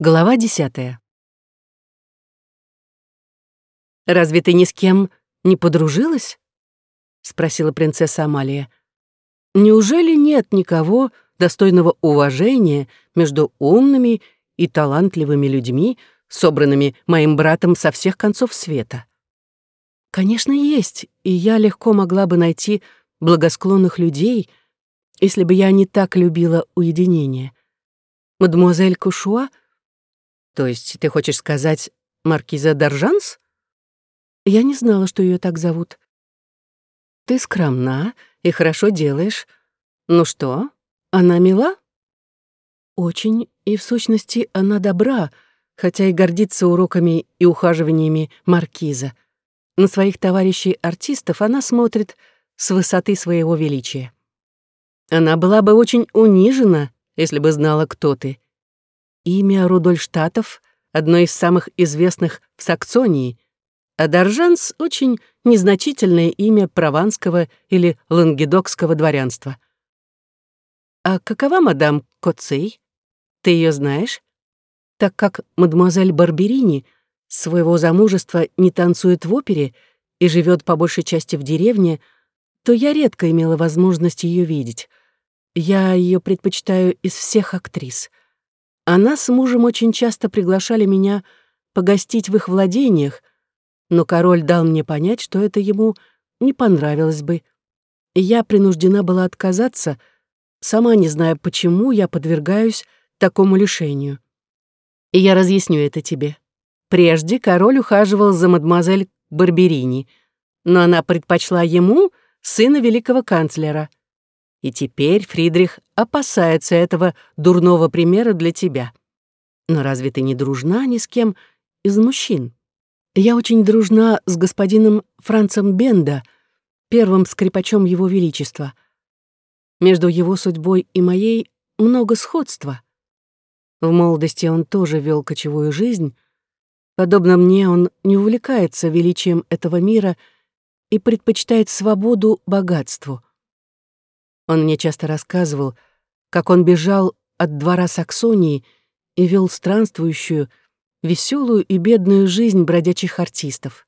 Глава десятая. «Разве ты ни с кем не подружилась?» — спросила принцесса Амалия. «Неужели нет никого достойного уважения между умными и талантливыми людьми, собранными моим братом со всех концов света?» «Конечно, есть, и я легко могла бы найти благосклонных людей, если бы я не так любила уединение. Мадемуазель Кушуа — то есть ты хочешь сказать маркиза Доржанс? Я не знала, что ее так зовут. Ты скромна и хорошо делаешь. Ну что, она мила? Очень, и в сущности она добра, хотя и гордится уроками и ухаживаниями маркиза. На своих товарищей-артистов она смотрит с высоты своего величия. Она была бы очень унижена, если бы знала, кто ты. Имя Рудольштатов — одно из самых известных в Саксонии, а Доржанс — очень незначительное имя прованского или лангедокского дворянства. «А какова мадам Коцей? Ты ее знаешь?» Так как мадемуазель Барберини своего замужества не танцует в опере и живет по большей части в деревне, то я редко имела возможность ее видеть. Я ее предпочитаю из всех актрис. Она с мужем очень часто приглашали меня погостить в их владениях, но король дал мне понять, что это ему не понравилось бы. И я принуждена была отказаться, сама не зная, почему я подвергаюсь такому лишению. И я разъясню это тебе. Прежде король ухаживал за мадемуазель Барберини, но она предпочла ему сына великого канцлера — и теперь Фридрих опасается этого дурного примера для тебя. Но разве ты не дружна ни с кем из мужчин? Я очень дружна с господином Францем Бенда, первым скрипачом его величества. Между его судьбой и моей много сходства. В молодости он тоже вел кочевую жизнь. Подобно мне, он не увлекается величием этого мира и предпочитает свободу богатству — он мне часто рассказывал, как он бежал от двора Саксонии и вел странствующую, веселую и бедную жизнь бродячих артистов.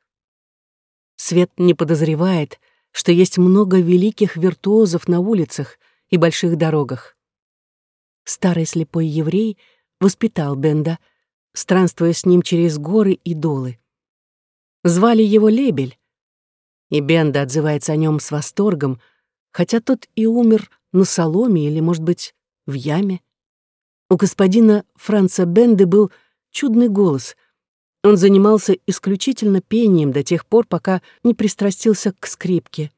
Свет не подозревает, что есть много великих виртуозов на улицах и больших дорогах. Старый слепой еврей воспитал Бенда, странствуя с ним через горы и долы. Звали его Лебель, и Бенда отзывается о нем с восторгом, хотя тот и умер на соломе или, может быть, в яме. У господина Франца Бенды был чудный голос. Он занимался исключительно пением до тех пор, пока не пристрастился к скрипке.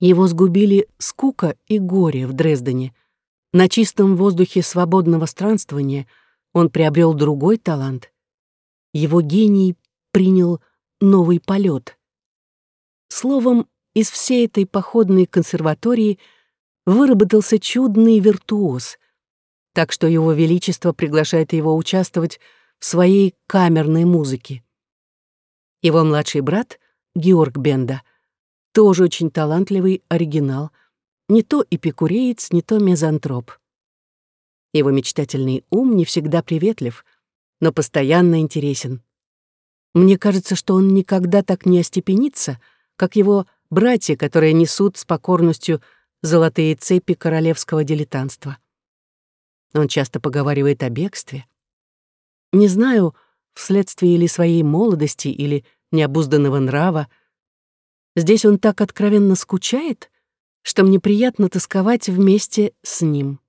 Его сгубили скука и горе в Дрездене. На чистом воздухе свободного странствования он приобрел другой талант. Его гений принял новый полет. Словом, из всей этой походной консерватории выработался чудный виртуоз, так что его величество приглашает его участвовать в своей камерной музыке. Его младший брат, Георг Бенда, тоже очень талантливый оригинал, не то эпикуреец, не то мезантроп. Его мечтательный ум не всегда приветлив, но постоянно интересен. Мне кажется, что он никогда так не остепенится, как его братья, которые несут с покорностью золотые цепи королевского дилетантства. Он часто поговаривает о бегстве. Не знаю, вследствие или своей молодости, или необузданного нрава. Здесь он так откровенно скучает, что мне приятно тосковать вместе с ним.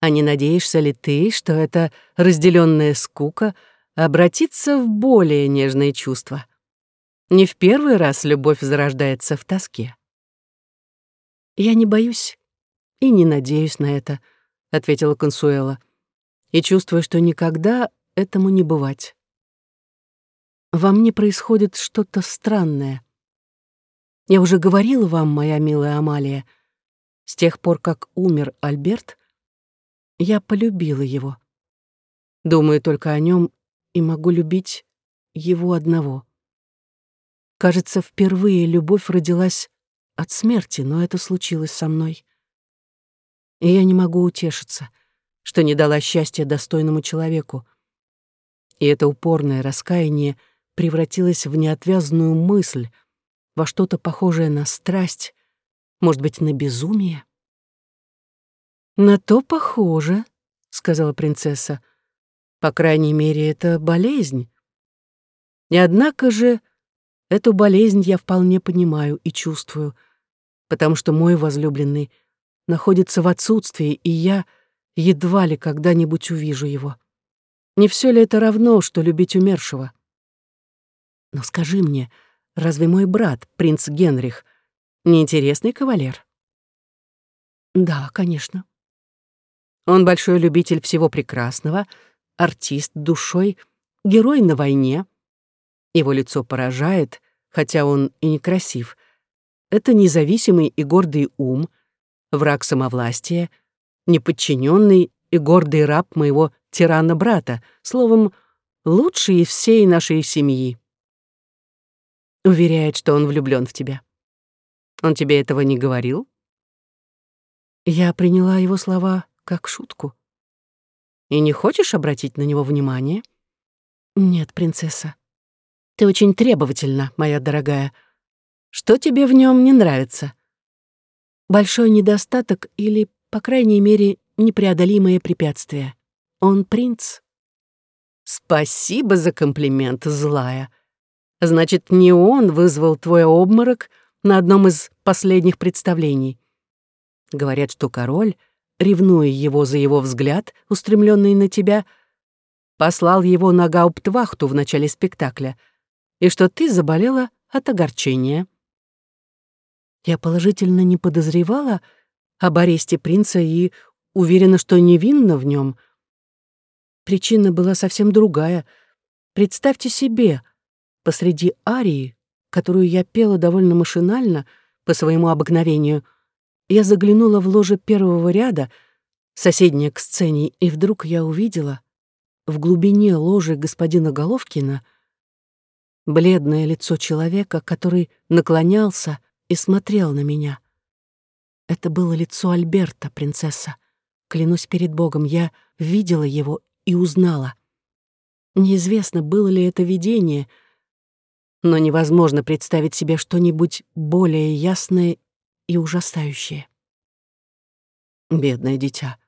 А не надеешься ли ты, что эта разделенная скука обратится в более нежные чувства? Не в первый раз любовь зарождается в тоске. «Я не боюсь и не надеюсь на это», — ответила Консуэла, «и чувствую, что никогда этому не бывать. Во мне происходит что-то странное. Я уже говорила вам, моя милая Амалия, с тех пор, как умер Альберт, я полюбила его. Думаю только о нем и могу любить его одного. Кажется, впервые любовь родилась от смерти, но это случилось со мной. И я не могу утешиться. что не дала счастья достойному человеку. И это упорное раскаяние превратилось в неотвязную мысль, во что-то похожее на страсть, может быть, на безумие. «На то похоже», — сказала принцесса. «По крайней мере, это болезнь. И однако же эту болезнь я вполне понимаю и чувствую, потому что мой возлюбленный находится в отсутствии, и я едва ли когда-нибудь увижу его. Не все ли это равно, что любить умершего? Но скажи мне, разве мой брат, принц Генрих, неинтересный кавалер? Да, конечно. Он большой любитель всего прекрасного, артист душой, герой на войне. Его лицо поражает, хотя он и некрасив. Это независимый и гордый ум, враг самовластия, неподчиненный и гордый раб моего тирана-брата, словом, лучший из всей нашей семьи. Уверяет, что он влюблен в тебя. Он тебе этого не говорил? Я приняла его слова как шутку. И не хочешь обратить на него внимание? Нет, принцесса. Ты очень требовательна, моя дорогая. Что тебе в нем не нравится? Большой недостаток или, по крайней мере, непреодолимое препятствие. Он принц. Спасибо за комплимент, злая. Значит, не он вызвал твой обморок на одном из последних представлений. Говорят, что король — ревнуя его за его взгляд, устремленный на тебя, послал его на гауптвахту в начале спектакля, и что ты заболела от огорчения. Я положительно не подозревала об аресте принца и уверена, что невинна в нем. Причина была совсем другая. Представьте себе, посреди арии, которую я пела довольно машинально, по своему обыкновению, я заглянула в ложе первого ряда, соседнее к сцене, и вдруг я увидела в глубине ложи господина Головкина бледное лицо человека, который наклонялся и смотрел на меня. Это было лицо Альберта, принцесса. Клянусь перед Богом, я видела его и узнала. Неизвестно, было ли это видение, но невозможно представить себе что-нибудь более ясное и ужасающее. Бедное дитя,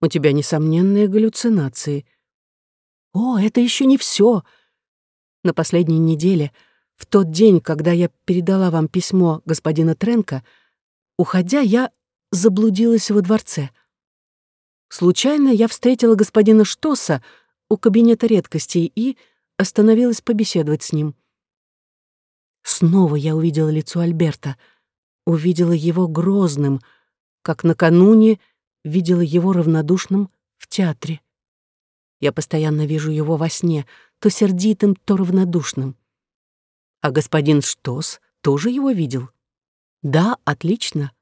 у тебя несомненные галлюцинации. О, это еще не все. На последней неделе, в тот день, когда я передала вам письмо господина Тренка, уходя, я заблудилась во дворце. Случайно я встретила господина Штоса у кабинета редкостей и остановилась побеседовать с ним. Снова я увидела лицо Альберта — увидела его грозным, как накануне видела его равнодушным в театре. Я постоянно вижу его во сне, то сердитым, то равнодушным. А господин Штос тоже его видел? Да, отлично.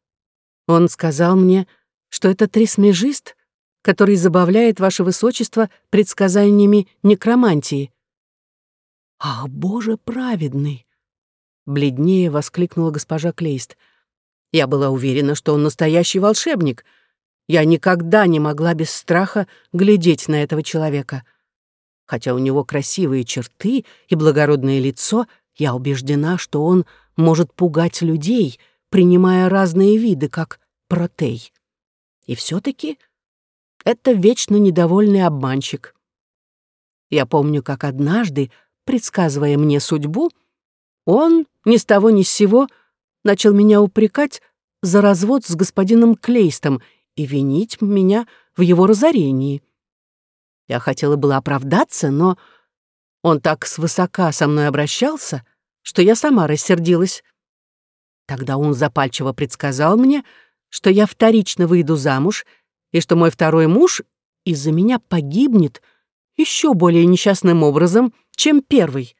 Он сказал мне, что это трисмежист, который забавляет ваше высочество предсказаниями некромантии. «Ах, Боже праведный!» Бледнее воскликнула госпожа Клейст — я была уверена, что он настоящий волшебник. Я никогда не могла без страха глядеть на этого человека. Хотя у него красивые черты и благородное лицо, я убеждена, что он может пугать людей, принимая разные виды, как протей. И все таки это вечно недовольный обманщик. Я помню, как однажды, предсказывая мне судьбу, он ни с того ни с сего — начал меня упрекать за развод с господином Клейстом и винить меня в его разорении. Я хотела было оправдаться, но он так свысока со мной обращался, что я сама рассердилась. Тогда он запальчиво предсказал мне, что я вторично выйду замуж и что мой второй муж из-за меня погибнет еще более несчастным образом, чем первый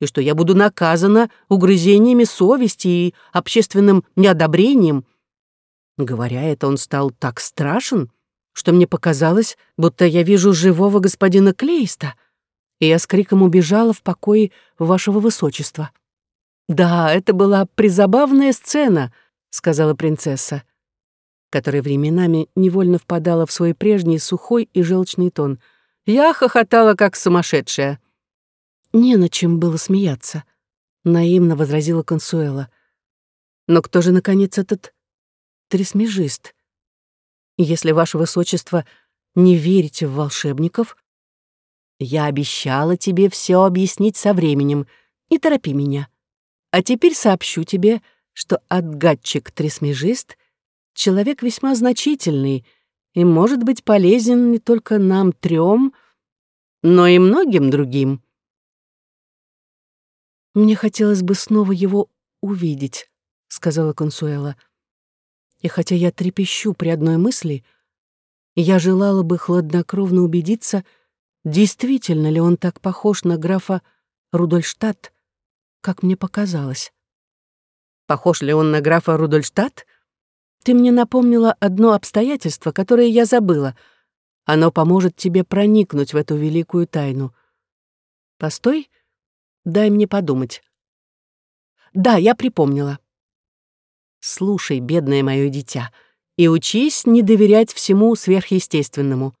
и что я буду наказана угрызениями совести и общественным неодобрением. Говоря это, он стал так страшен, что мне показалось, будто я вижу живого господина Клейста, и я с криком убежала в покое вашего высочества. «Да, это была призабавная сцена», — сказала принцесса. которая временами невольно впадала в свой прежний сухой и желчный тон. Я хохотала, как сумасшедшая. «Не на чем было смеяться», — наивно возразила Консуэла. «Но кто же, наконец, этот тресмежист? Если ваше высочество не верите в волшебников, я обещала тебе все объяснить со временем. Не торопи меня. А теперь сообщу тебе, что отгадчик-тресмежист — человек весьма значительный и может быть полезен не только нам трем, но и многим другим. «Мне хотелось бы снова его увидеть», — сказала Консуэла. «И хотя я трепещу при одной мысли, я желала бы хладнокровно убедиться, действительно ли он так похож на графа Рудольштадт, как мне показалось. Похож ли он на графа Рудольштадт? Ты мне напомнила одно обстоятельство, которое я забыла. Оно поможет тебе проникнуть в эту великую тайну. Постой, дай мне подумать. Да, я припомнила. Слушай, бедное мое дитя, и учись не доверять всему сверхъестественному.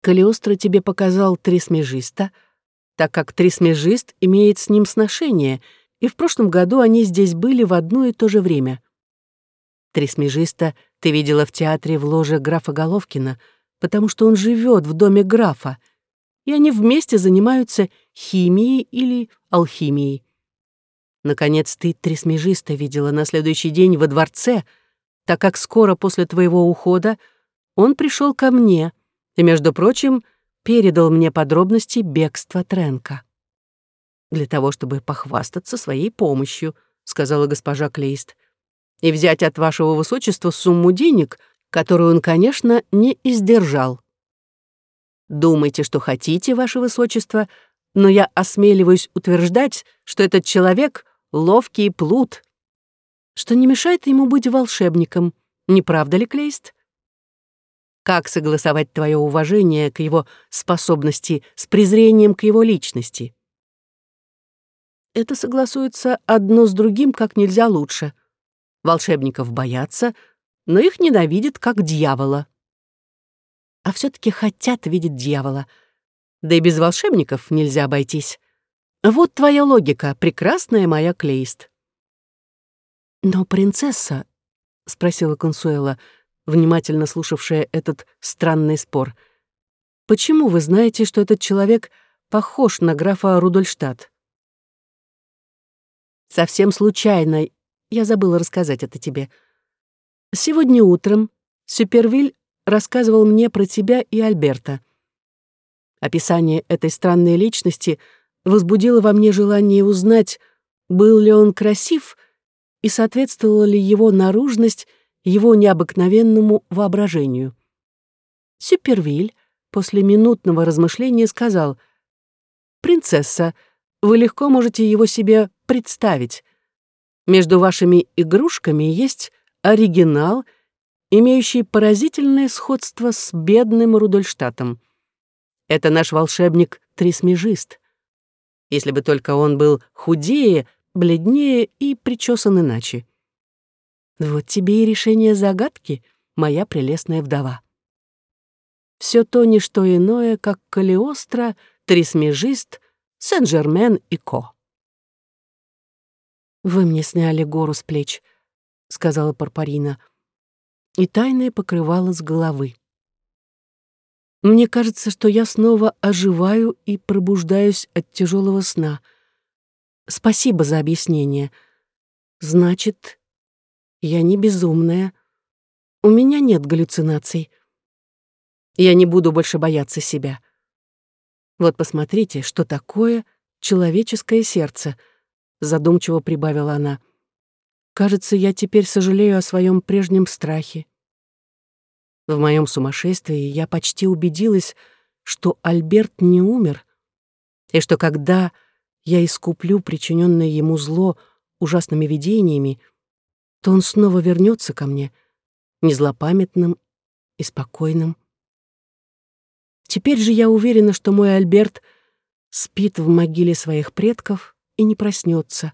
Калиостро тебе показал трисмежиста — так как трисмежист имеет с ним сношение, и в прошлом году они здесь были в одно и то же время. Трисмежиста ты видела в театре в ложе графа Головкина, потому что он живет в доме графа, и они вместе занимаются химией или алхимией. Наконец, ты трисмежиста видела на следующий день во дворце, так как скоро после твоего ухода он пришел ко мне, и, между прочим, — передал мне подробности бегства Тренка. «Для того, чтобы похвастаться своей помощью», — сказала госпожа Клейст, «и взять от вашего высочества сумму денег, которую он, конечно, не издержал. Думайте, что хотите, ваше высочество, но я осмеливаюсь утверждать, что этот человек — ловкий плут, что не мешает ему быть волшебником, не правда ли, Клейст?» Как согласовать твое уважение к его способности с презрением к его личности? Это согласуется одно с другим как нельзя лучше. Волшебников боятся, но их ненавидят как дьявола. А все таки хотят видеть дьявола. Да и без волшебников нельзя обойтись. Вот твоя логика, прекрасная моя Клейст. «Но принцесса», — спросила Консуэла, — внимательно слушавшая этот странный спор. «Почему вы знаете, что этот человек похож на графа Рудольштадт?» «Совсем случайно. Я забыла рассказать это тебе. Сегодня утром Супервиль рассказывал мне про тебя и Альберта. Описание этой странной личности возбудило во мне желание узнать, был ли он красив и соответствовала ли его наружность его необыкновенному воображению. Супервиль после минутного размышления сказал, «Принцесса, вы легко можете его себе представить. Между вашими игрушками есть оригинал, имеющий поразительное сходство с бедным Рудольштатом. Это наш волшебник-трисмежист. Если бы только он был худее, бледнее и причесан иначе. Вот тебе и решение загадки, моя прелестная вдова. Все то не что иное, как Калиостро, Трисмежист, Сен-Жермен и Ко. «Вы мне сняли гору с плеч», — сказала Парпарина, и тайное покрывало с головы. Мне кажется, что я снова оживаю и пробуждаюсь от тяжелого сна. Спасибо за объяснение. Значит, я не безумная. У меня нет галлюцинаций. Я не буду больше бояться себя. Вот посмотрите, что такое человеческое сердце, задумчиво прибавила она. Кажется, я теперь сожалею о своем прежнем страхе. В моем сумасшествии я почти убедилась, что Альберт не умер, и что когда я искуплю причиненное ему зло ужасными видениями, то он снова вернется ко мне, незлопамятным и спокойным. Теперь же я уверена, что мой Альберт спит в могиле своих предков и не проснется.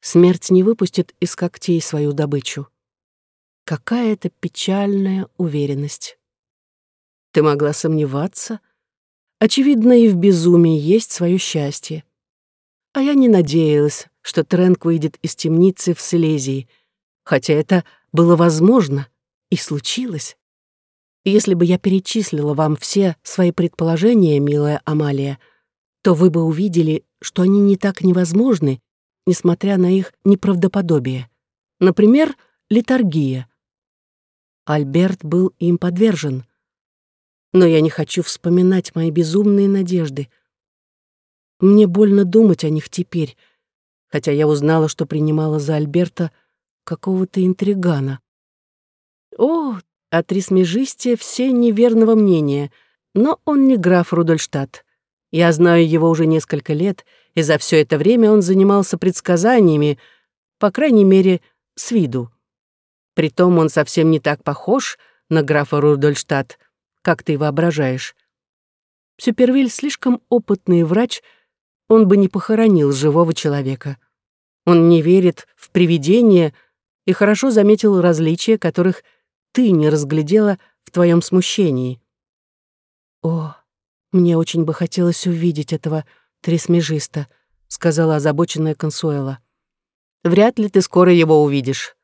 Смерть не выпустит из когтей свою добычу. Какая-то печальная уверенность. Ты могла сомневаться. Очевидно, и в безумии есть свое счастье. А я не надеялась, что Тренк выйдет из темницы в Силезии, хотя это было возможно и случилось. Если бы я перечислила вам все свои предположения, милая Амалия, то вы бы увидели, что они не так невозможны, несмотря на их неправдоподобие. Например, литургия. Альберт был им подвержен. Но я не хочу вспоминать мои безумные надежды. Мне больно думать о них теперь, хотя я узнала, что принимала за Альберта какого-то интригана. О, о Трисмежисте все неверного мнения, но он не граф Рудольштадт. Я знаю его уже несколько лет, и за все это время он занимался предсказаниями, по крайней мере, с виду. Притом он совсем не так похож на графа Рудольштадт, как ты воображаешь. Сюпервиль слишком опытный врач, он бы не похоронил живого человека. Он не верит в привидения и хорошо заметил различия, которых ты не разглядела в твоем смущении. О, мне очень бы хотелось увидеть этого тресмежиста, сказала озабоченная Консуэла. Вряд ли ты скоро его увидишь,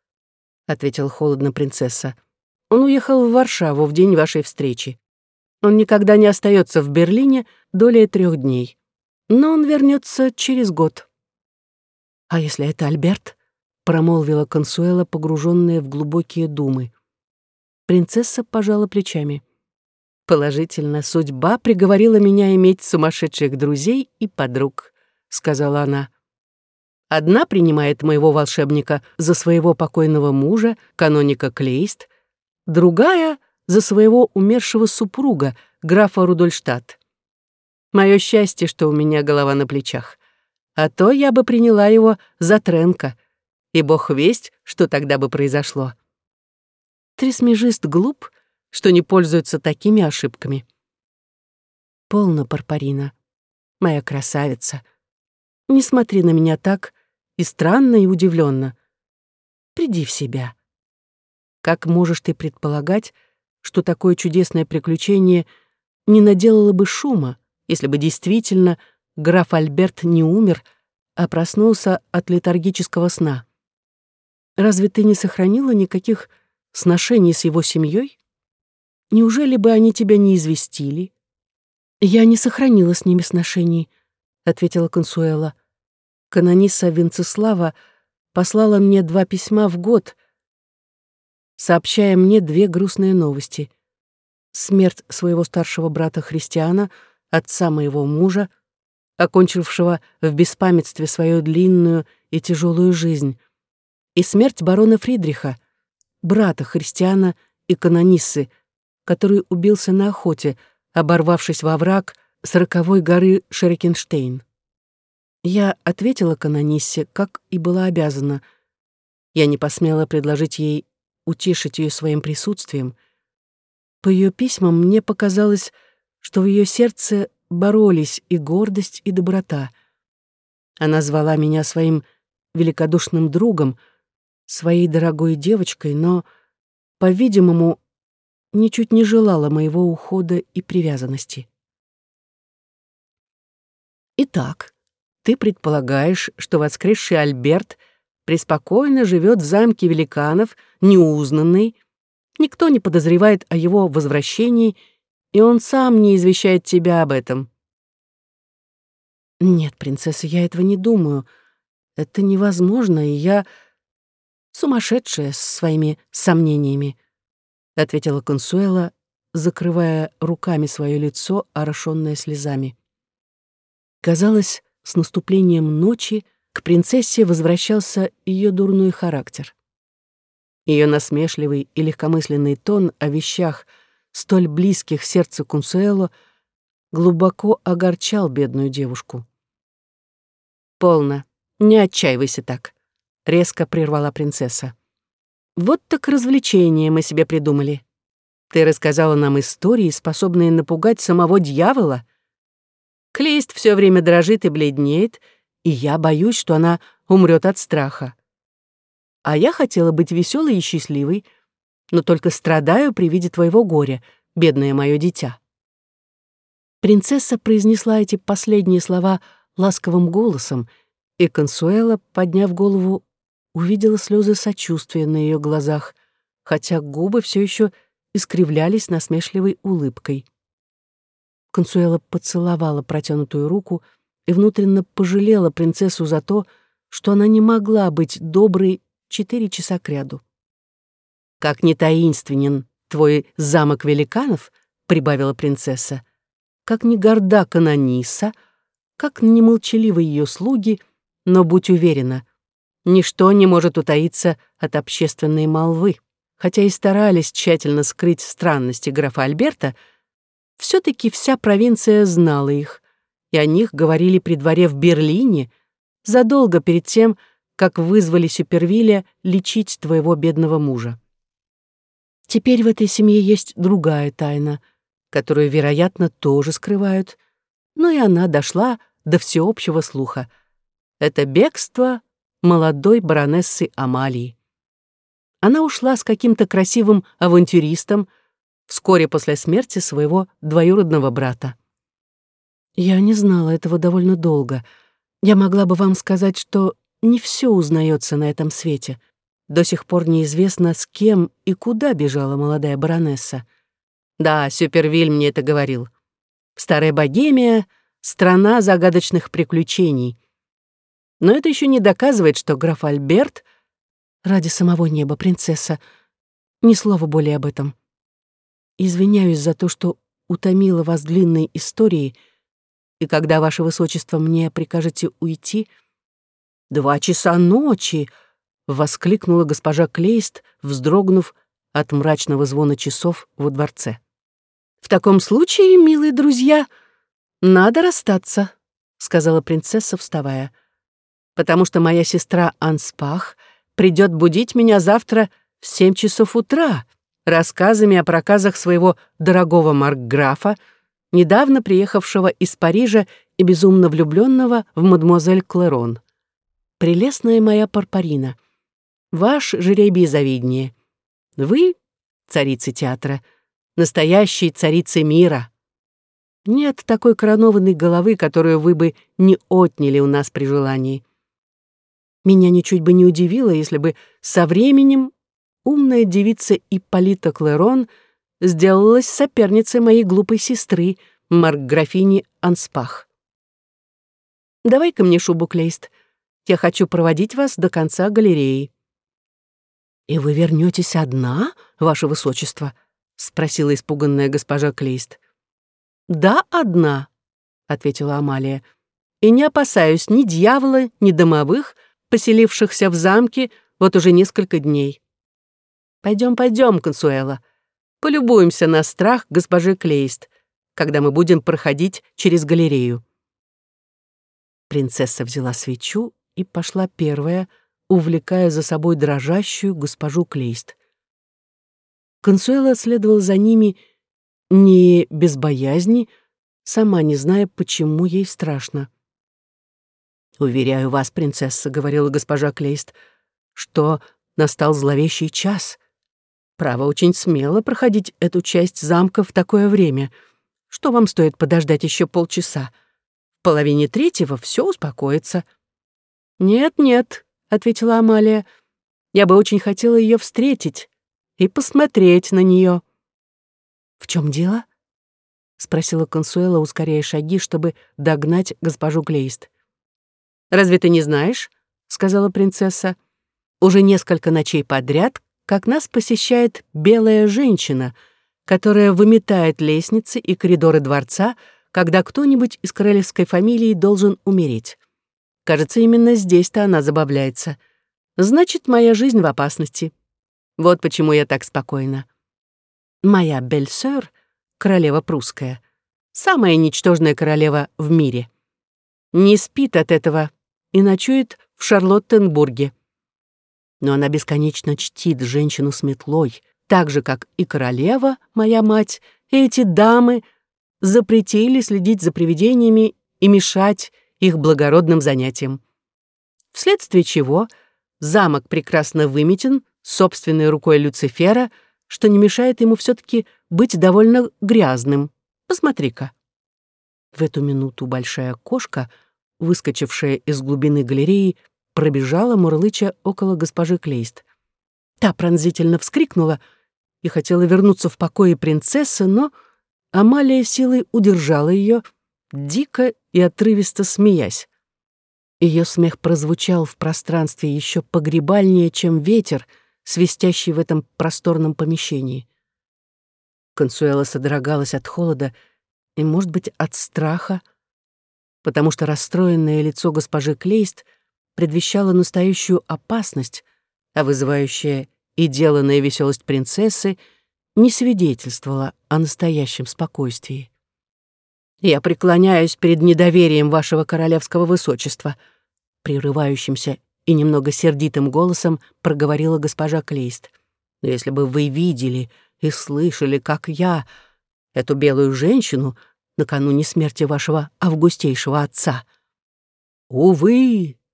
ответила холодно принцесса. Он уехал в Варшаву в день вашей встречи. Он никогда не остается в Берлине долее трех дней. Но он вернется через год. А если это Альберт? промолвила Консуэла, погруженная в глубокие думы. Принцесса пожала плечами. «Положительно, судьба приговорила меня иметь сумасшедших друзей и подруг», — сказала она. «Одна принимает моего волшебника за своего покойного мужа, каноника Клейст, другая — за своего умершего супруга, графа Рудольштадт. Мое счастье, что у меня голова на плечах. А то я бы приняла его за Тренка, и бог весть, что тогда бы произошло. Трисмежист глуп, что не пользуется такими ошибками. Полно, Парпарина, моя красавица. Не смотри на меня так и странно, и удивленно. Приди в себя. Как можешь ты предполагать, что такое чудесное приключение не наделало бы шума, если бы действительно граф Альберт не умер, а проснулся от летаргического сна? Разве ты не сохранила никаких сношений с его семьей? Неужели бы они тебя не известили? Я не сохранила с ними сношений, ответила Консуэла. Канониса Венцеслава послала мне два письма в год, сообщая мне две грустные новости. Смерть своего старшего брата Христиана, отца моего мужа, окончившего в беспамятстве свою длинную и тяжелую жизнь, и смерть барона Фридриха, брата Христиана и канониссы, который убился на охоте, оборвавшись во враг с роковой горы Шерекенштейн. Я ответила канониссе, как и была обязана. Я не посмела предложить ей утешить ее своим присутствием. По ее письмам мне показалось, что в ее сердце боролись и гордость, и доброта. Она звала меня своим великодушным другом — своей дорогой девочкой, но, по-видимому, ничуть не желала моего ухода и привязанности. Итак, ты предполагаешь, что воскресший Альберт преспокойно живет в замке великанов, неузнанный, никто не подозревает о его возвращении, и он сам не извещает тебя об этом. Нет, принцесса, я этого не думаю. Это невозможно, и я сумасшедшая с своими сомнениями», — ответила Консуэла, закрывая руками свое лицо, орошенное слезами. Казалось, с наступлением ночи к принцессе возвращался ее дурной характер. Ее насмешливый и легкомысленный тон о вещах, столь близких сердцу Консуэло, глубоко огорчал бедную девушку. «Полно, не отчаивайся так резко прервала принцесса. Вот так развлечение мы себе придумали. Ты рассказала нам истории, способные напугать самого дьявола. Клейст все время дрожит и бледнеет, и я боюсь, что она умрет от страха. А я хотела быть веселой и счастливой, но только страдаю при виде твоего горя, бедное мое дитя». Принцесса произнесла эти последние слова ласковым голосом, и Консуэла, подняв голову, увидела слезы сочувствия на ее глазах, хотя губы все еще искривлялись насмешливой улыбкой. Консуэла поцеловала протянутую руку и внутренно пожалела принцессу за то, что она не могла быть доброй четыре часа кряду. «Как не таинственен твой замок великанов», — прибавила принцесса, «как не горда Канониса, как не молчаливы ее слуги, но будь уверена, ничто не может утаиться от общественной молвы. Хотя и старались тщательно скрыть странности графа Альберта, все таки вся провинция знала их, и о них говорили при дворе в Берлине задолго перед тем, как вызвали Супервилля лечить твоего бедного мужа. Теперь в этой семье есть другая тайна, которую, вероятно, тоже скрывают, но и она дошла до всеобщего слуха. Это бегство молодой баронессы Амалии. Она ушла с каким-то красивым авантюристом вскоре после смерти своего двоюродного брата. Я не знала этого довольно долго. Я могла бы вам сказать, что не все узнается на этом свете. До сих пор неизвестно, с кем и куда бежала молодая баронесса. Да, Сюпервиль мне это говорил. Старая Богемия — страна загадочных приключений. Но это еще не доказывает, что граф Альберт — ради самого неба, принцесса, ни слова более об этом. Извиняюсь за то, что утомила вас длинной историей, и когда, ваше высочество, мне прикажете уйти — «Два часа ночи!» — воскликнула госпожа Клейст, вздрогнув от мрачного звона часов во дворце. «В таком случае, милые друзья, надо расстаться», — сказала принцесса, вставая, «потому что моя сестра Анспах придет будить меня завтра в семь часов утра рассказами о проказах своего дорогого маркграфа, недавно приехавшего из Парижа и безумно влюбленного в мадемуазель Клерон прелестная моя Парпарина, ваш жребий завиднее. Вы, царица театра, настоящие царицы мира. Нет такой коронованной головы, которую вы бы не отняли у нас при желании. Меня ничуть бы не удивило, если бы со временем умная девица Ипполита Клерон сделалась соперницей моей глупой сестры, Марк-графини Анспах. «Давай-ка мне шубу, Клейст», я хочу проводить вас до конца галереи». «И вы вернетесь одна, ваше высочество?» — спросила испуганная госпожа Клейст. «Да, одна», — ответила Амалия. «И не опасаюсь ни дьявола, ни домовых, поселившихся в замке вот уже несколько дней. Пойдем, пойдем, Консуэла, полюбуемся на страх госпожи Клейст, когда мы будем проходить через галерею». Принцесса взяла свечу и пошла первая, увлекая за собой дрожащую госпожу Клейст. Консуэла следовала за ними не без боязни, сама не зная, почему ей страшно. «Уверяю вас, принцесса», — говорила госпожа Клейст, «что настал зловещий час. Право, очень смело проходить эту часть замка в такое время. Что вам стоит подождать еще полчаса? В половине третьего все успокоится». «Нет-нет», — ответила Амалия, — «я бы очень хотела ее встретить и посмотреть на нее. «В чем дело?» — спросила Консуэла, ускоряя шаги, чтобы догнать госпожу Глейст. «Разве ты не знаешь?» — сказала принцесса. «Уже несколько ночей подряд, как нас посещает белая женщина, которая выметает лестницы и коридоры дворца, когда кто-нибудь из королевской фамилии должен умереть. Кажется, именно здесь-то она забавляется. Значит, моя жизнь в опасности. Вот почему я так спокойна. Моя бельсер, королева прусская, самая ничтожная королева в мире, не спит от этого и ночует в Шарлоттенбурге. Но она бесконечно чтит женщину с метлой, так же, как и королева, моя мать, и эти дамы запретили следить за привидениями и мешать их благородным занятиям. Вследствие чего замок прекрасно выметен собственной рукой Люцифера, что не мешает ему все таки быть довольно грязным. Посмотри-ка». В эту минуту большая кошка, выскочившая из глубины галереи, пробежала, мурлыча около госпожи Клейст. Та пронзительно вскрикнула и хотела вернуться в покои принцессы, но Амалия силой удержала ее, дико и отрывисто смеясь. Ее смех прозвучал в пространстве еще погребальнее, чем ветер, свистящий в этом просторном помещении. Консуэла содрогалась от холода и, может быть, от страха, потому что расстроенное лицо госпожи Клейст предвещало настоящую опасность, а вызывающая и деланная веселость принцессы не свидетельствовала о настоящем спокойствии. «Я преклоняюсь перед недоверием вашего королевского высочества», прерывающимся и немного сердитым голосом проговорила госпожа Клейст. «Но если бы вы видели и слышали, как я, эту белую женщину, накануне смерти вашего августейшего отца». «Увы», —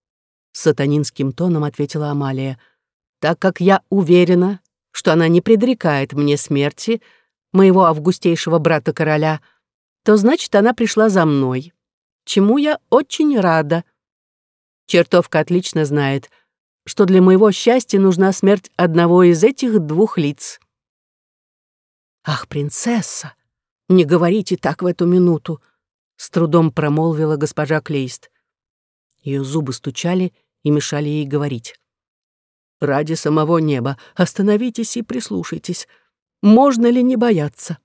сатанинским тоном ответила Амалия, «так как я уверена, что она не предрекает мне смерти моего августейшего брата-короля, то значит, она пришла за мной, чему я очень рада. Чертовка отлично знает, что для моего счастья нужна смерть одного из этих двух лиц. «Ах, принцесса, не говорите так в эту минуту», — с трудом промолвила госпожа Клейст. Ее зубы стучали и мешали ей говорить. «Ради самого неба остановитесь и прислушайтесь. Можно ли не бояться?»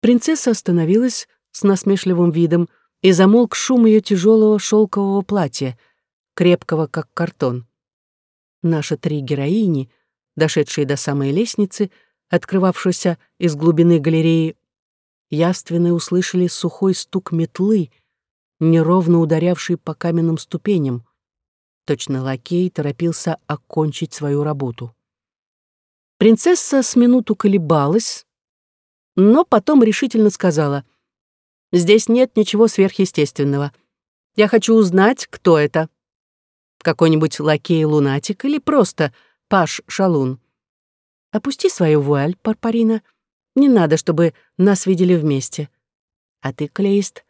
Принцесса остановилась с насмешливым видом, и замолк шум ее тяжелого шелкового платья, крепкого как картон. Наши три героини, дошедшие до самой лестницы, открывавшейся из глубины галереи, явственно услышали сухой стук метлы, неровно ударявший по каменным ступеням. Точно лакей торопился окончить свою работу. Принцесса с минуту колебалась, но потом решительно сказала, «Здесь нет ничего сверхъестественного. Я хочу узнать, кто это. Какой-нибудь лакей-лунатик или просто паш-шалун. Опусти свою вуаль, Парпарина. Не надо, чтобы нас видели вместе. А ты, Клейст,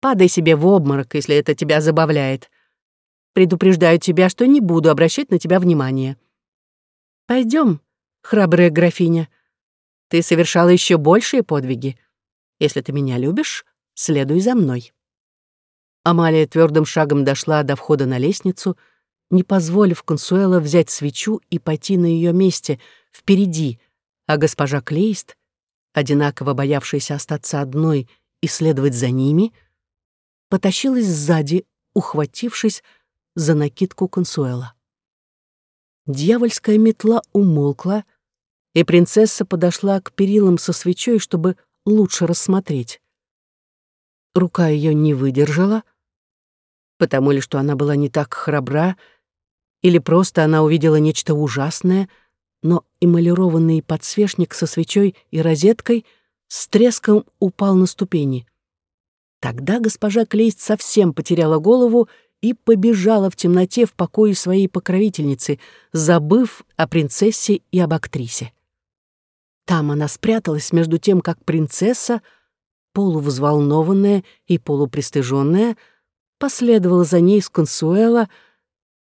падай себе в обморок, если это тебя забавляет. Предупреждаю тебя, что не буду обращать на тебя внимания. Пойдем, храбрая графиня, — ты совершала еще большие подвиги. Если ты меня любишь, следуй за мной». Амалия твердым шагом дошла до входа на лестницу, не позволив Консуэла взять свечу и пойти на ее месте, впереди, а госпожа Клейст, одинаково боявшаяся остаться одной и следовать за ними, потащилась сзади, ухватившись за накидку Консуэла. Дьявольская метла умолкла, и принцесса подошла к перилам со свечой, чтобы лучше рассмотреть. Рука ее не выдержала, потому ли что она была не так храбра, или просто она увидела нечто ужасное, но эмалированный подсвечник со свечой и розеткой с треском упал на ступени. Тогда госпожа Клейст совсем потеряла голову и побежала в темноте в покое своей покровительницы, забыв о принцессе и об актрисе. Там она спряталась между тем, как принцесса, полувзволнованная и полупристыженная, последовала за ней с Консуэла,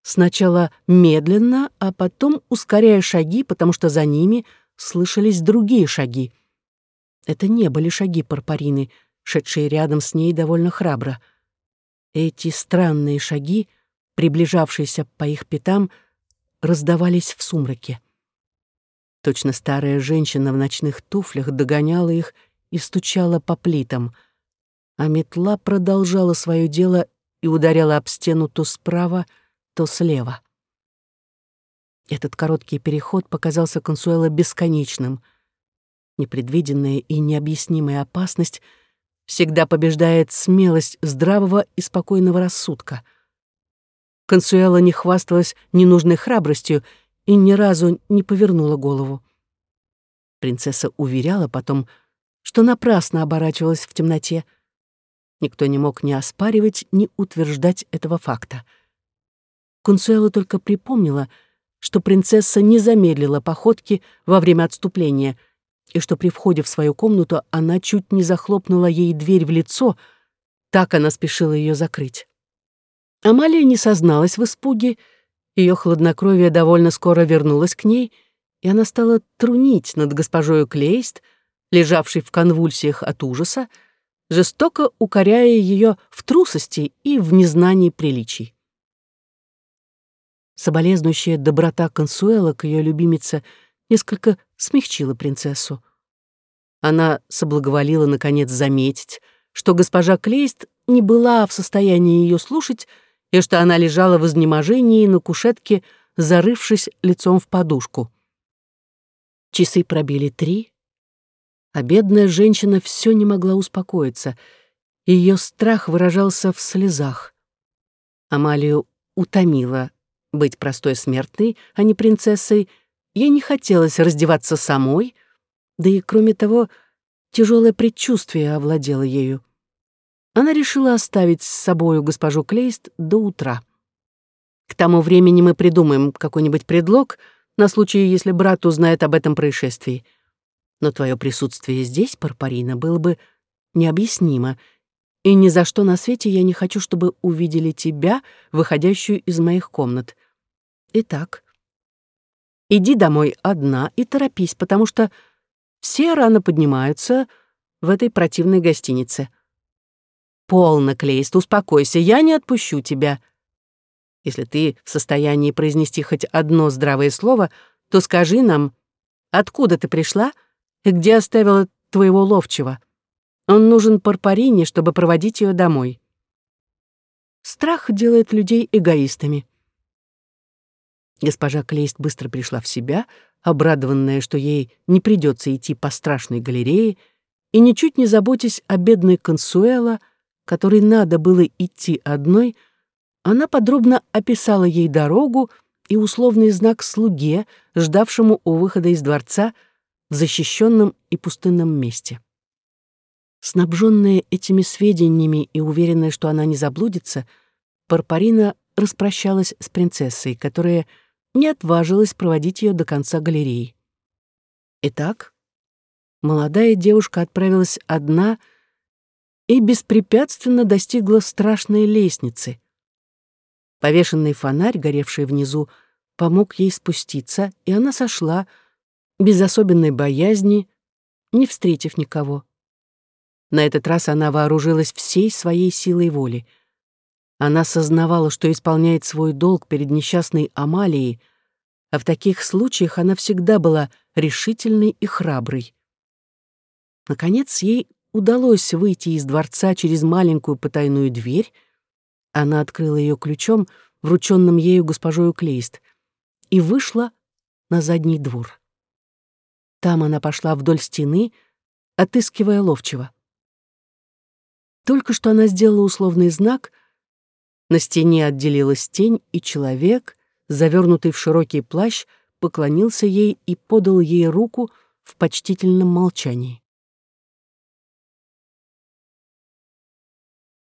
сначала медленно, а потом ускоряя шаги, потому что за ними слышались другие шаги. Это не были шаги Парпарины, шедшие рядом с ней довольно храбро. Эти странные шаги, приближавшиеся по их пятам, раздавались в сумраке. Точно старая женщина в ночных туфлях догоняла их и стучала по плитам, а метла продолжала свое дело и ударяла об стену то справа, то слева. Этот короткий переход показался Консуэло бесконечным. Непредвиденная и необъяснимая опасность всегда побеждает смелость здравого и спокойного рассудка. Консуэла не хвасталась ненужной храбростью и ни разу не повернула голову. Принцесса уверяла потом, что напрасно оборачивалась в темноте. Никто не мог ни оспаривать, ни утверждать этого факта. Консуэла только припомнила, что принцесса не замедлила походки во время отступления и что при входе в свою комнату она чуть не захлопнула ей дверь в лицо, так она спешила ее закрыть. Амалия не созналась в испуге, ее хладнокровие довольно скоро вернулось к ней, и она стала трунить над госпожою Клейст, лежавшей в конвульсиях от ужаса, жестоко укоряя ее в трусости и в незнании приличий. Соболезнующая доброта Консуэла к ее любимице несколько смягчила принцессу. Она соблаговолила, наконец, заметить, что госпожа Клейст не была в состоянии ее слушать и что она лежала в изнеможении на кушетке, зарывшись лицом в подушку. Часы пробили три, а бедная женщина все не могла успокоиться, и ее страх выражался в слезах. Амалию утомила быть простой смертной, а не принцессой, ей не хотелось раздеваться самой, да и, кроме того, тяжелое предчувствие овладело ею. Она решила оставить с собою госпожу Клейст до утра. К тому времени мы придумаем какой-нибудь предлог на случай, если брат узнает об этом происшествии. Но твое присутствие здесь, Парпарина, было бы необъяснимо, и ни за что на свете я не хочу, чтобы увидели тебя, выходящую из моих комнат. Итак, иди домой одна и торопись, потому что все рано поднимаются в этой противной гостинице. Полно, Клейст, успокойся, я не отпущу тебя. Если ты в состоянии произнести хоть одно здравое слово, то скажи нам, откуда ты пришла и где оставила твоего ловчего. Он нужен Парпарине, чтобы проводить ее домой. Страх делает людей эгоистами. Госпожа Клейст быстро пришла в себя, обрадованная, что ей не придется идти по страшной галерее, и ничуть не заботясь о бедной Консуэла, которой надо было идти одной, она подробно описала ей дорогу и условный знак слуге, ждавшему у выхода из дворца в защищенном и пустынном месте. Снабженная этими сведениями и уверенная, что она не заблудится, Парпарина распрощалась с принцессой, которая не отважилась проводить ее до конца галереи. Итак, молодая девушка отправилась одна и беспрепятственно достигла страшной лестницы. Повешенный фонарь, горевший внизу, помог ей спуститься, и она сошла, без особенной боязни, не встретив никого. На этот раз она вооружилась всей своей силой воли — она сознавала, что исполняет свой долг перед несчастной Амалией, а в таких случаях она всегда была решительной и храброй. Наконец, ей удалось выйти из дворца через маленькую потайную дверь. Она открыла ее ключом, врученным ею госпожою Клейст, и вышла на задний двор. Там она пошла вдоль стены, отыскивая ловчего. Только что она сделала условный знак — на стене отделилась тень, и человек, завернутый в широкий плащ, поклонился ей и подал ей руку в почтительном молчании.